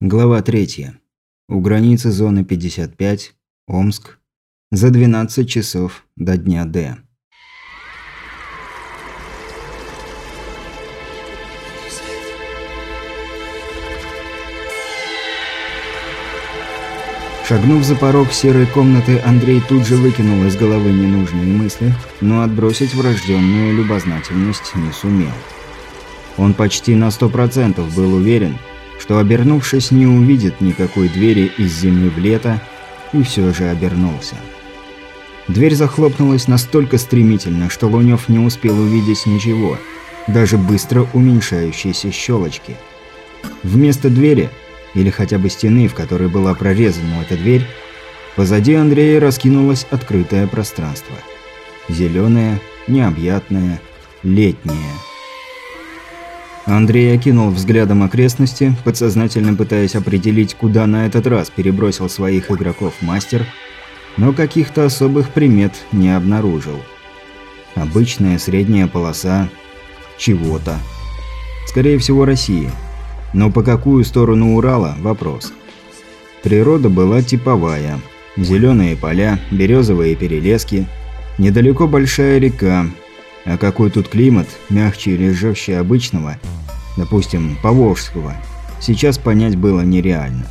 Глава 3. У границы зоны 55, Омск, за 12 часов до дня Д. Шагнув за порог серой комнаты, Андрей тут же выкинул из головы ненужные мысли, но отбросить врожденную любознательность не сумел. Он почти на сто процентов был уверен, что, обернувшись, не увидит никакой двери из зимы в лето, и все же обернулся. Дверь захлопнулась настолько стремительно, что Лунёв не успел увидеть ничего, даже быстро уменьшающиеся щелочки. Вместо двери, или хотя бы стены, в которой была прорезана эта дверь, позади Андрея раскинулось открытое пространство. Зеленое, необъятное, летнее – Андрей окинул взглядом окрестности, подсознательно пытаясь определить, куда на этот раз перебросил своих игроков мастер, но каких-то особых примет не обнаружил. Обычная средняя полоса чего-то. Скорее всего, России. Но по какую сторону Урала – вопрос. Природа была типовая. Зеленые поля, березовые перелески, недалеко большая река, а какой тут климат, мягче или жестче обычного, допустим, Поволжского, сейчас понять было нереально.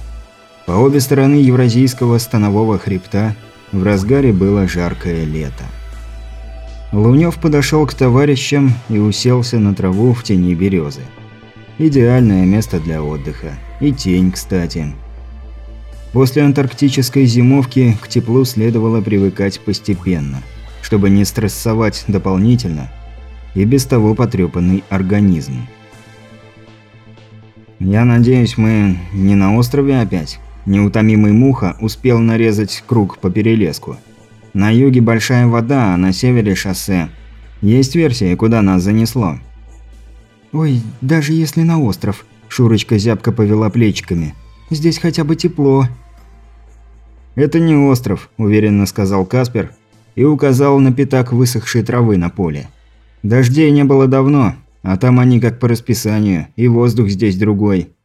По обе стороны Евразийского станового хребта в разгаре было жаркое лето. Лунёв подошел к товарищам и уселся на траву в тени березы. Идеальное место для отдыха. И тень, кстати. После антарктической зимовки к теплу следовало привыкать постепенно – чтобы не стрессовать дополнительно и без того потрепанный организм. «Я надеюсь, мы не на острове опять?» Неутомимый Муха успел нарезать круг по перелеску. На юге большая вода, а на севере шоссе. Есть версия, куда нас занесло? «Ой, даже если на остров», – Шурочка зябко повела плечиками. «Здесь хотя бы тепло». «Это не остров», – уверенно сказал Каспер, и указал на пятак высохшей травы на поле. Дождей не было давно, а там они как по расписанию, и воздух здесь другой.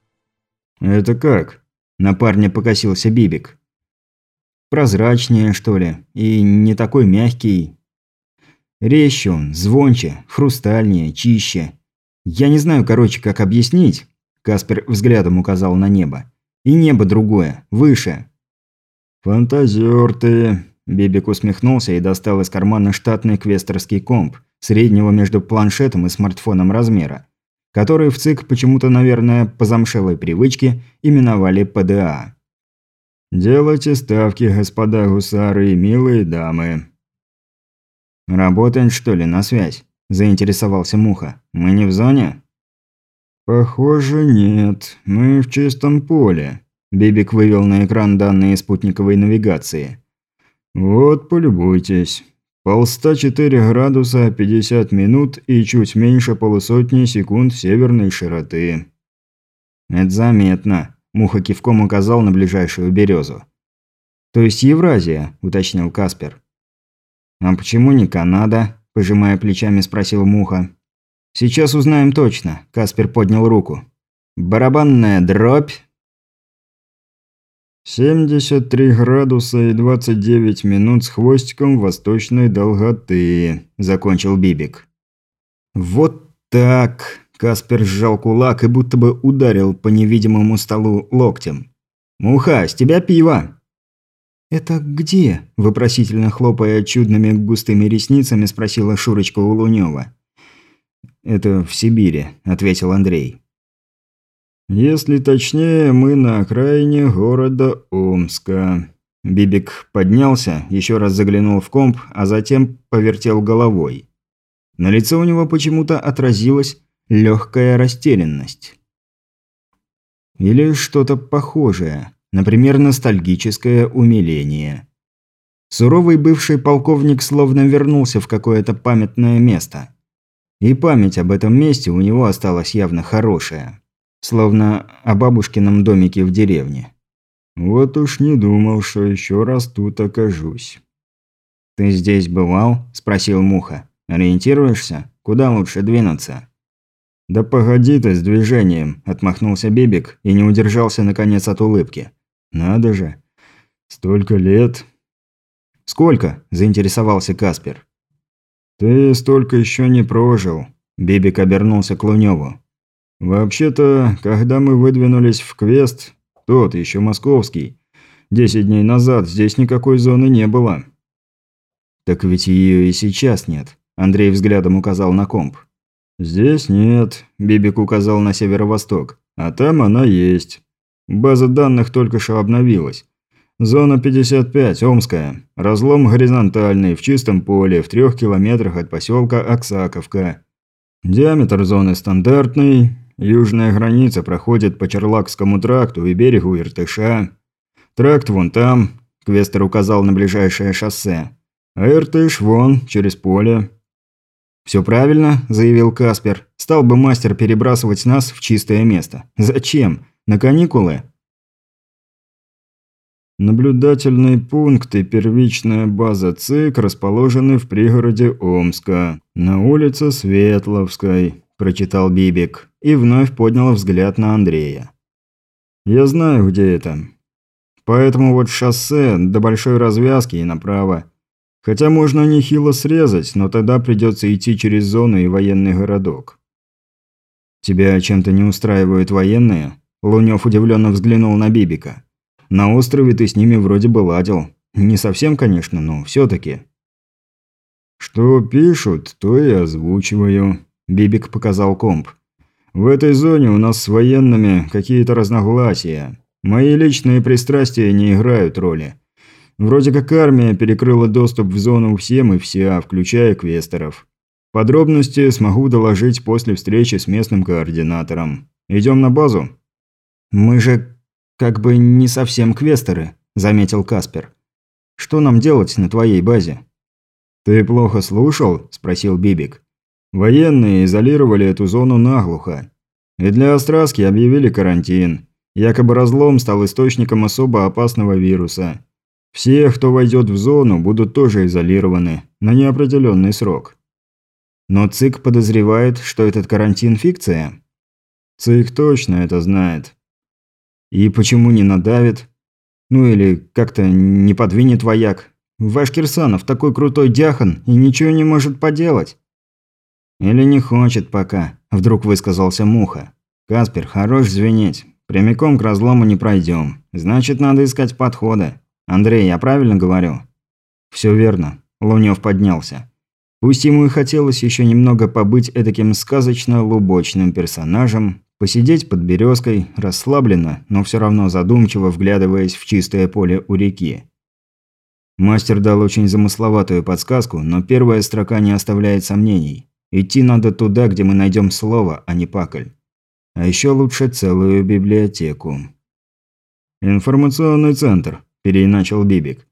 «Это как?» – на парня покосился Бибик. «Прозрачнее, что ли, и не такой мягкий. Резче он, звонче, хрустальнее, чище. Я не знаю, короче, как объяснить», – Каспер взглядом указал на небо. «И небо другое, выше». «Фантазер ты», Бибик усмехнулся и достал из кармана штатный квестерский комп, среднего между планшетом и смартфоном размера, который в ЦИК почему-то, наверное, по замшелой привычке именовали ПДА. «Делайте ставки, господа гусары и милые дамы». «Работаем, что ли, на связь?» – заинтересовался Муха. «Мы не в зоне?» «Похоже, нет. Мы в чистом поле». Бибик вывел на экран данные спутниковой навигации – «Вот, полюбуйтесь. Полста 4 градуса 50 минут и чуть меньше полусотни секунд северной широты». «Это заметно», – Муха кивком указал на ближайшую березу. «То есть Евразия», – уточнил Каспер. «А почему не Канада?» – пожимая плечами спросил Муха. «Сейчас узнаем точно», – Каспер поднял руку. «Барабанная дробь?» Семьдесят три градуса и двадцать девять минут с хвостиком восточной долготы», – закончил Бибик. «Вот так!» – Каспер сжал кулак и будто бы ударил по невидимому столу локтем. «Муха, с тебя пиво!» «Это где?» – вопросительно хлопая чудными густыми ресницами, спросила Шурочка у Лунёва. «Это в Сибири», – ответил Андрей. Если точнее, мы на окраине города Омска. Бибик поднялся, еще раз заглянул в комп, а затем повертел головой. На лице у него почему-то отразилась легкая растерянность. Или что-то похожее, например, ностальгическое умиление. Суровый бывший полковник словно вернулся в какое-то памятное место. И память об этом месте у него осталась явно хорошая. Словно о бабушкином домике в деревне. «Вот уж не думал, что еще раз тут окажусь». «Ты здесь бывал?» – спросил Муха. «Ориентируешься? Куда лучше двинуться?» «Да погоди ты с движением», – отмахнулся Бибик и не удержался, наконец, от улыбки. «Надо же. Столько лет». «Сколько?» – заинтересовался Каспер. «Ты столько еще не прожил», – Бибик обернулся к Луневу. «Вообще-то, когда мы выдвинулись в квест, тот еще московский, десять дней назад здесь никакой зоны не было». «Так ведь ее и сейчас нет», – Андрей взглядом указал на комп. «Здесь нет», – Бибик указал на северо-восток. «А там она есть. База данных только что обновилась. Зона 55, Омская. Разлом горизонтальный, в чистом поле, в трех километрах от поселка Оксаковка. Диаметр зоны стандартный. Южная граница проходит по Черлакскому тракту и берегу Иртыша. Тракт вон там, Квестер указал на ближайшее шоссе. А Иртыш вон, через поле. «Все правильно», – заявил Каспер. «Стал бы мастер перебрасывать нас в чистое место. Зачем? На каникулы?» Наблюдательные пункты первичная база ЦИК расположены в пригороде Омска, на улице Светловской, прочитал Бибик и вновь поднял взгляд на Андрея. Я знаю, где это. Поэтому вот шоссе до большой развязки и направо. Хотя можно нехило срезать, но тогда придется идти через зону и военный городок. «Тебя чем-то не устраивают военные?» Лунёв удивленно взглянул на Бибика. «На острове ты с ними вроде бы ладил. Не совсем, конечно, но все таки «Что пишут, то и озвучиваю», – Бибик показал комп. «В этой зоне у нас с военными какие-то разногласия. Мои личные пристрастия не играют роли. Вроде как армия перекрыла доступ в зону всем и вся, включая квестеров. Подробности смогу доложить после встречи с местным координатором. Идем на базу?» «Мы же как бы не совсем квестеры», – заметил Каспер. «Что нам делать на твоей базе?» «Ты плохо слушал?» – спросил Бибик. «Военные изолировали эту зону наглухо. И для Остраски объявили карантин. Якобы разлом стал источником особо опасного вируса. Все, кто войдет в зону, будут тоже изолированы на неопределенный срок. Но ЦИК подозревает, что этот карантин – фикция. ЦИК точно это знает. И почему не надавит? Ну или как-то не подвинет вояк? Ваш Кирсанов такой крутой дяхан и ничего не может поделать. Или не хочет пока, вдруг высказался Муха. Каспер, хорош звенеть. Прямиком к разлому не пройдем. Значит, надо искать подходы. Андрей, я правильно говорю? Все верно. Лунёв поднялся. Пусть ему и хотелось еще немного побыть этаким сказочно-лубочным персонажем, посидеть под березкой, расслабленно, но все равно задумчиво вглядываясь в чистое поле у реки. Мастер дал очень замысловатую подсказку, но первая строка не оставляет сомнений. Идти надо туда, где мы найдем слово, а не пакль. А еще лучше целую библиотеку. «Информационный центр», – переиначил Бибик.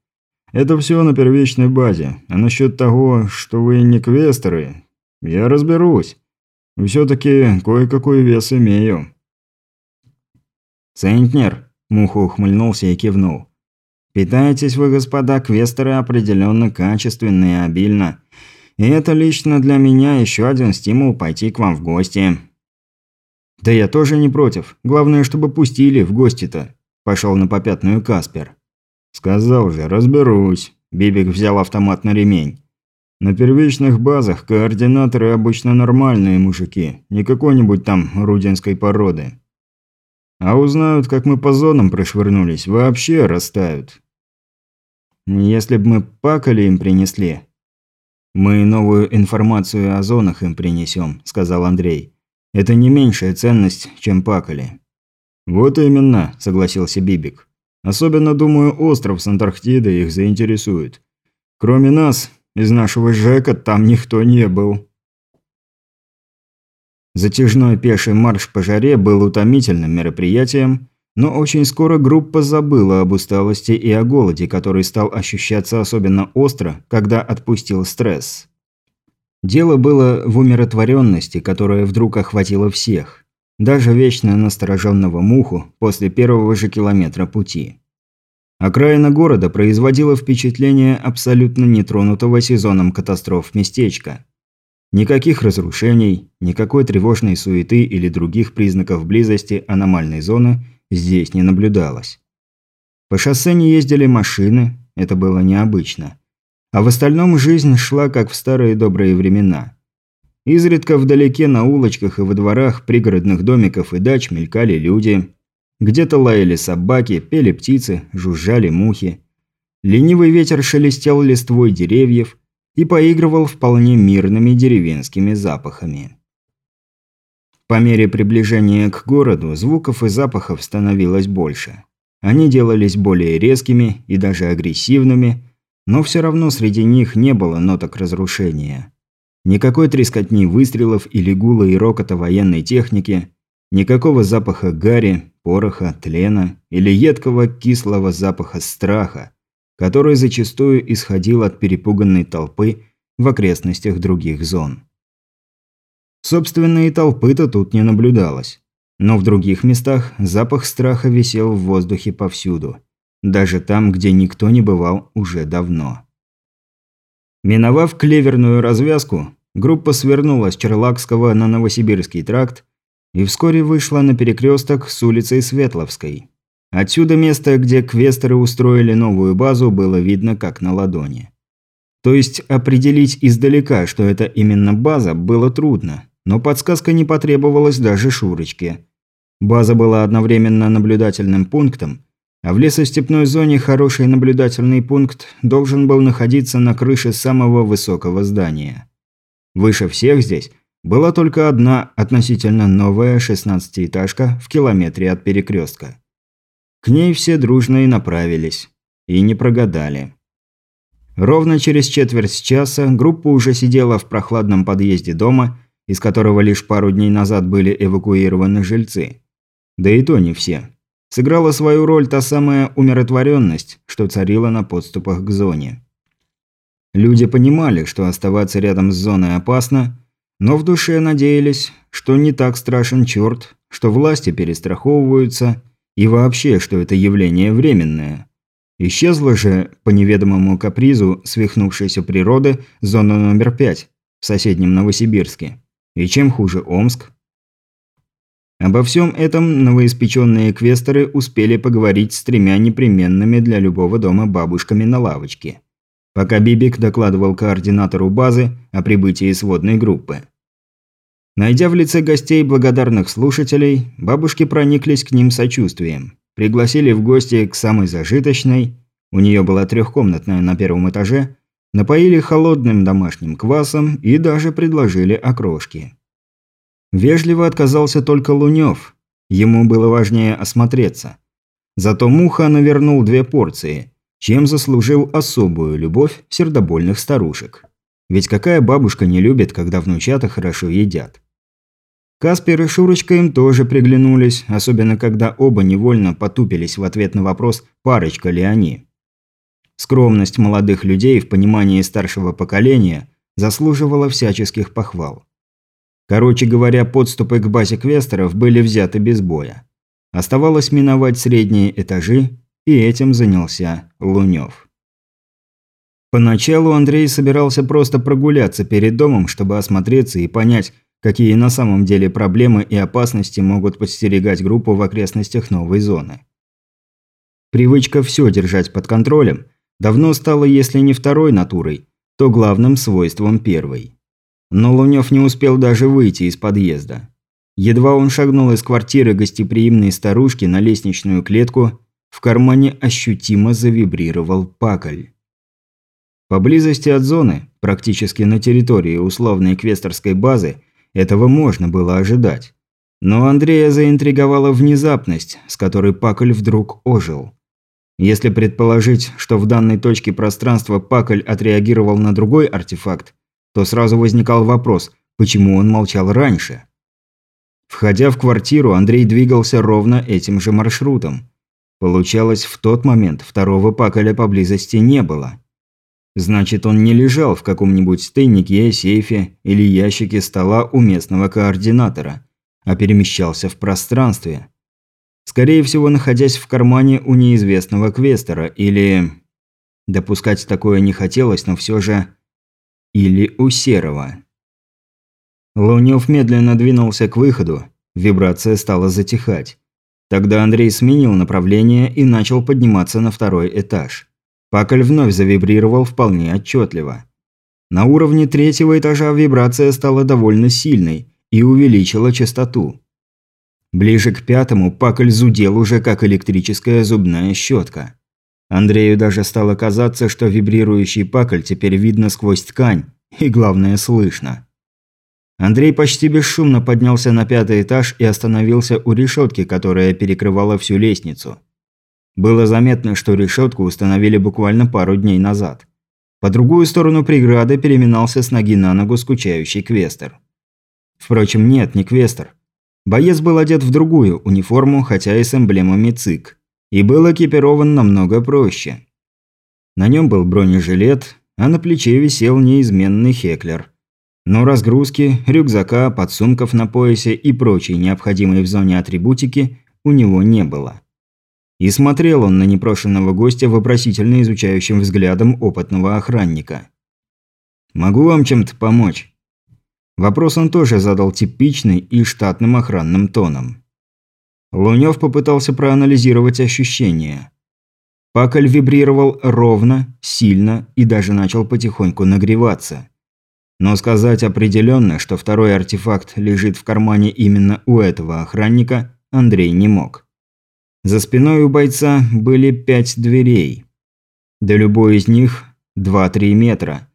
«Это все на первичной базе. А насчет того, что вы не квестеры, я разберусь. Все-таки кое-какой вес имею». «Центнер», – Муха ухмыльнулся и кивнул. «Питаетесь вы, господа квестеры, определенно качественно и обильно. И это лично для меня еще один стимул пойти к вам в гости». «Да я тоже не против. Главное, чтобы пустили в гости-то», – пошел на попятную Каспер. «Сказал же, разберусь». Бибик взял автомат на ремень. «На первичных базах координаторы обычно нормальные мужики, не какой-нибудь там рудинской породы. А узнают, как мы по зонам прошвырнулись, вообще растают». «Если бы мы пакали им принесли...» «Мы новую информацию о зонах им принесем», – сказал Андрей. «Это не меньшая ценность, чем пакали». «Вот именно», – согласился Бибик. Особенно, думаю, остров с Антарктидой их заинтересует. Кроме нас, из нашего ЖЭКа там никто не был. Затяжной пеший марш по жаре был утомительным мероприятием, но очень скоро группа забыла об усталости и о голоде, который стал ощущаться особенно остро, когда отпустил стресс. Дело было в умиротворенности, которая вдруг охватила всех даже вечно настороженного муху после первого же километра пути. Окраина города производила впечатление абсолютно нетронутого сезоном катастроф местечка. Никаких разрушений, никакой тревожной суеты или других признаков близости аномальной зоны здесь не наблюдалось. По шоссе не ездили машины, это было необычно. А в остальном жизнь шла как в старые добрые времена. Изредка вдалеке на улочках и во дворах пригородных домиков и дач мелькали люди. Где-то лаяли собаки, пели птицы, жужжали мухи. Ленивый ветер шелестел листвой деревьев и поигрывал вполне мирными деревенскими запахами. По мере приближения к городу звуков и запахов становилось больше. Они делались более резкими и даже агрессивными, но все равно среди них не было ноток разрушения. Никакой трескотни выстрелов или гула и рокота военной техники, никакого запаха гари, пороха, тлена или едкого кислого запаха страха, который зачастую исходил от перепуганной толпы в окрестностях других зон. Собственно, и толпы-то тут не наблюдалось. Но в других местах запах страха висел в воздухе повсюду. Даже там, где никто не бывал уже давно. Миновав клеверную развязку, группа свернула с Черлакского на Новосибирский тракт и вскоре вышла на перекресток с улицей Светловской. Отсюда место, где квестеры устроили новую базу, было видно как на ладони. То есть определить издалека, что это именно база, было трудно, но подсказка не потребовалась даже Шурочке. База была одновременно наблюдательным пунктом, а в лесостепной зоне хороший наблюдательный пункт должен был находиться на крыше самого высокого здания. Выше всех здесь была только одна относительно новая шестнадцатиэтажка в километре от перекрестка. К ней все дружно и направились. И не прогадали. Ровно через четверть часа группа уже сидела в прохладном подъезде дома, из которого лишь пару дней назад были эвакуированы жильцы. Да и то не все. Сыграла свою роль та самая умиротворенность, что царила на подступах к зоне. Люди понимали, что оставаться рядом с зоной опасно, но в душе надеялись, что не так страшен черт, что власти перестраховываются и вообще, что это явление временное. Исчезла же, по неведомому капризу свихнувшейся природы, зона номер пять в соседнем Новосибирске. И чем хуже Омск? Обо всем этом новоиспеченные квесторы успели поговорить с тремя непременными для любого дома бабушками на лавочке. Пока Бибик докладывал координатору базы о прибытии сводной группы. Найдя в лице гостей благодарных слушателей, бабушки прониклись к ним сочувствием. Пригласили в гости к самой зажиточной, у нее была трехкомнатная на первом этаже, напоили холодным домашним квасом и даже предложили окрошки. Вежливо отказался только Лунёв. Ему было важнее осмотреться. Зато Муха навернул две порции, чем заслужил особую любовь сердобольных старушек. Ведь какая бабушка не любит, когда внучата хорошо едят? Каспер и Шурочка им тоже приглянулись, особенно когда оба невольно потупились в ответ на вопрос, парочка ли они. Скромность молодых людей в понимании старшего поколения заслуживала всяческих похвал. Короче говоря, подступы к базе квестеров были взяты без боя. Оставалось миновать средние этажи, и этим занялся Лунёв. Поначалу Андрей собирался просто прогуляться перед домом, чтобы осмотреться и понять, какие на самом деле проблемы и опасности могут подстерегать группу в окрестностях новой зоны. Привычка все держать под контролем давно стала, если не второй натурой, то главным свойством первой. Но Лунёв не успел даже выйти из подъезда. Едва он шагнул из квартиры гостеприимной старушки на лестничную клетку, в кармане ощутимо завибрировал пакль. Поблизости от зоны, практически на территории условной квесторской базы, этого можно было ожидать. Но Андрея заинтриговала внезапность, с которой Пакль вдруг ожил. Если предположить, что в данной точке пространства Пакль отреагировал на другой артефакт, то сразу возникал вопрос, почему он молчал раньше. Входя в квартиру, Андрей двигался ровно этим же маршрутом. Получалось, в тот момент второго паколя поблизости не было. Значит, он не лежал в каком-нибудь тайнике, сейфе или ящике стола у местного координатора, а перемещался в пространстве. Скорее всего, находясь в кармане у неизвестного квестера или... Допускать такое не хотелось, но все же или у Серого. Лунёв медленно двинулся к выходу. Вибрация стала затихать. Тогда Андрей сменил направление и начал подниматься на второй этаж. Пакль вновь завибрировал вполне отчетливо. На уровне третьего этажа вибрация стала довольно сильной и увеличила частоту. Ближе к пятому Пакль зудел уже как электрическая зубная щетка. Андрею даже стало казаться, что вибрирующий Пакль теперь видно сквозь ткань, и главное слышно. Андрей почти бесшумно поднялся на пятый этаж и остановился у решетки, которая перекрывала всю лестницу. Было заметно, что решетку установили буквально пару дней назад. По другую сторону преграды переминался с ноги на ногу скучающий квестер. Впрочем, нет, не квестер. Боец был одет в другую униформу, хотя и с эмблемами ЦИК. И был экипирован намного проще. На нем был бронежилет, а на плече висел неизменный хеклер. Но разгрузки, рюкзака, подсумков на поясе и прочей необходимой в зоне атрибутики у него не было. И смотрел он на непрошенного гостя вопросительно изучающим взглядом опытного охранника. «Могу вам чем-то помочь?» Вопрос он тоже задал типичный и штатным охранным тоном. Лунёв попытался проанализировать ощущения. Пакль вибрировал ровно, сильно и даже начал потихоньку нагреваться. Но сказать определенно, что второй артефакт лежит в кармане именно у этого охранника, Андрей не мог. За спиной у бойца были пять дверей. До любой из них 2-3 метра.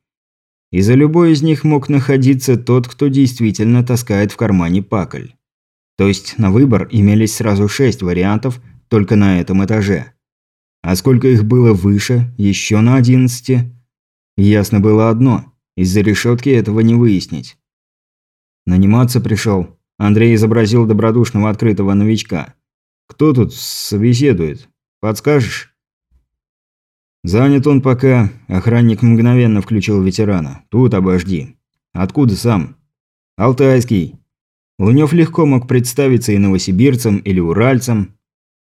И за любой из них мог находиться тот, кто действительно таскает в кармане пакль. То есть на выбор имелись сразу шесть вариантов только на этом этаже. А сколько их было выше, еще на одиннадцати? Ясно было одно – из-за решетки этого не выяснить. Наниматься пришел. Андрей изобразил добродушного открытого новичка – кто тут собеседует? Подскажешь?» «Занят он пока. Охранник мгновенно включил ветерана. Тут обожди. Откуда сам?» «Алтайский». Лунёв легко мог представиться и новосибирцем, или уральцем.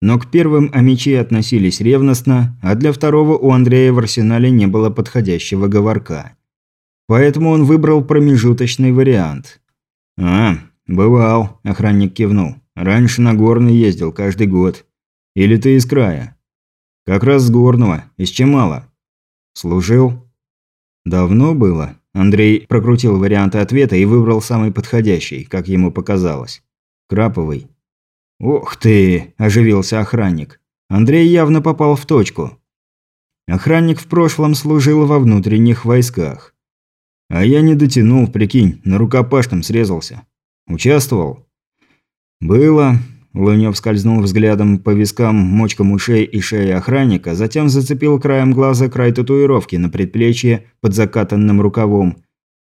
Но к первым амичи относились ревностно, а для второго у Андрея в арсенале не было подходящего говорка. Поэтому он выбрал промежуточный вариант. «А, бывал», – охранник кивнул. Раньше на Горный ездил каждый год. Или ты из края? Как раз с Горного, из Чемала. Служил? Давно было. Андрей прокрутил варианты ответа и выбрал самый подходящий, как ему показалось. Краповый. «Ох ты!» – оживился охранник. Андрей явно попал в точку. Охранник в прошлом служил во внутренних войсках. А я не дотянул, прикинь, на рукопашном срезался. Участвовал? «Было». Лунёв скользнул взглядом по вискам, мочкам ушей и шее охранника, затем зацепил краем глаза край татуировки на предплечье под закатанным рукавом.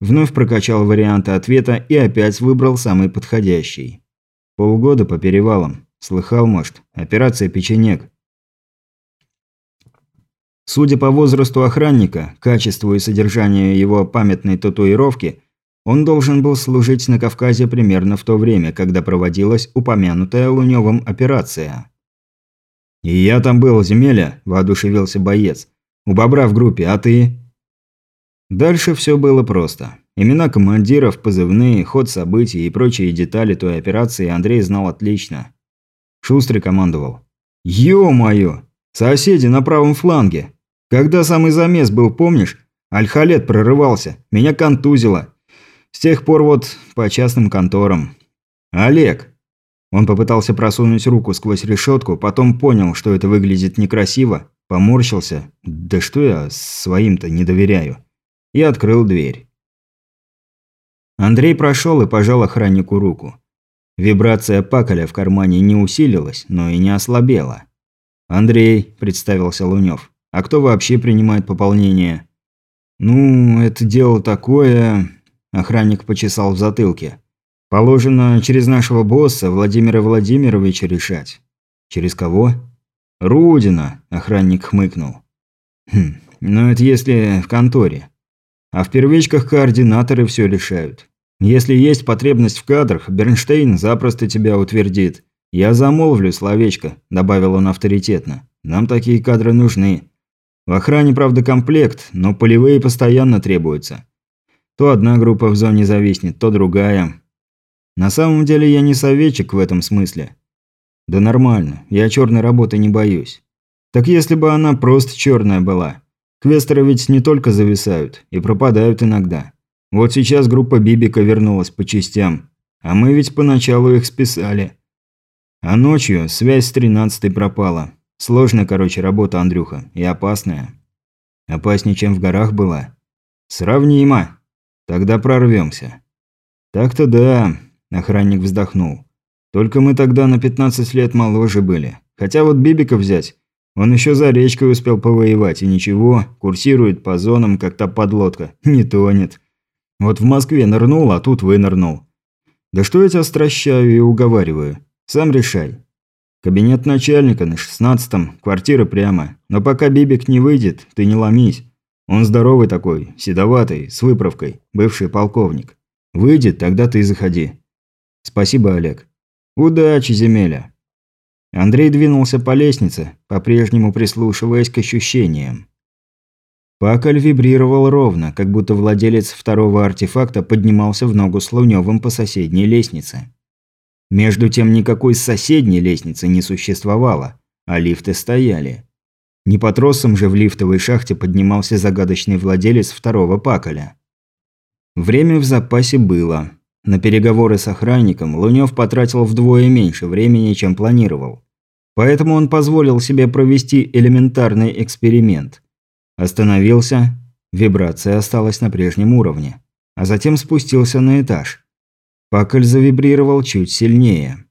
Вновь прокачал варианты ответа и опять выбрал самый подходящий. Полгода по перевалам. Слыхал, может, операция «Печенек». Судя по возрасту охранника, качеству и содержанию его памятной татуировки, он должен был служить на Кавказе примерно в то время, когда проводилась упомянутая Лунёвым операция. «И я там был, земеля», – воодушевился боец. «У бобра в группе, а ты?» Дальше все было просто. Имена командиров, позывные, ход событий и прочие детали той операции Андрей знал отлично. Шустрый командовал. «Ё-моё! Соседи на правом фланге! Когда самый замес был, помнишь? Альхалет прорывался, меня контузило, с тех пор вот по частным конторам. Олег. Он попытался просунуть руку сквозь решетку, потом понял, что это выглядит некрасиво, поморщился. Да что я своим-то не доверяю. И открыл дверь. Андрей прошел и пожал охраннику руку. Вибрация паколя в кармане не усилилась, но и не ослабела. «Андрей», – представился Лунёв. «А кто вообще принимает пополнение?» «Ну, это дело такое...» Охранник почесал в затылке. «Положено через нашего босса Владимира Владимировича решать». «Через кого?» «Рудина», – охранник хмыкнул. «Хм, но это если в конторе. А в первичках координаторы все решают. Если есть потребность в кадрах, Бернштейн запросто тебя утвердит. Я замолвлю словечко», – добавил он авторитетно. «Нам такие кадры нужны. В охране, правда, комплект, но полевые постоянно требуются. То одна группа в зоне зависнет, то другая. На самом деле я не советчик в этом смысле. Да нормально, я черной работы не боюсь. Так если бы она просто черная была. Квестеры ведь не только зависают, и пропадают иногда. Вот сейчас группа Бибика вернулась по частям, а мы ведь поначалу их списали. А ночью связь с тринадцатой пропала. Сложная, короче, работа, Андрюха, и опасная. Опаснее, чем в горах была. Сравнимо. Тогда прорвемся. Так-то да, охранник вздохнул. Только мы тогда на 15 лет моложе были. Хотя вот Бибика взять, он еще за речкой успел повоевать, и ничего, курсирует по зонам, как та подлодка, не тонет. Вот в Москве нырнул, а тут вынырнул. Да что я тебя стращаю и уговариваю? Сам решай. Кабинет начальника на шестнадцатом, квартира прямо. Но пока Бибик не выйдет, ты не ломись. Он здоровый такой, седоватый, с выправкой, бывший полковник. Выйдет, тогда ты заходи. Спасибо, Олег. Удачи, земеля. Андрей двинулся по лестнице, по-прежнему прислушиваясь к ощущениям. Паколь вибрировал ровно, как будто владелец второго артефакта поднимался в ногу с Лунёвым по соседней лестнице. Между тем никакой соседней лестницы не существовало, а лифты стояли. Не по тросам же в лифтовой шахте поднимался загадочный владелец второго Паколя. Время в запасе было. На переговоры с охранником Лунёв потратил вдвое меньше времени, чем планировал. Поэтому он позволил себе провести элементарный эксперимент. Остановился, вибрация осталась на прежнем уровне, а затем спустился на этаж. Пакль завибрировал чуть сильнее.